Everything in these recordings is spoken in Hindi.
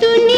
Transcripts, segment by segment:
दुनिया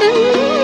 Música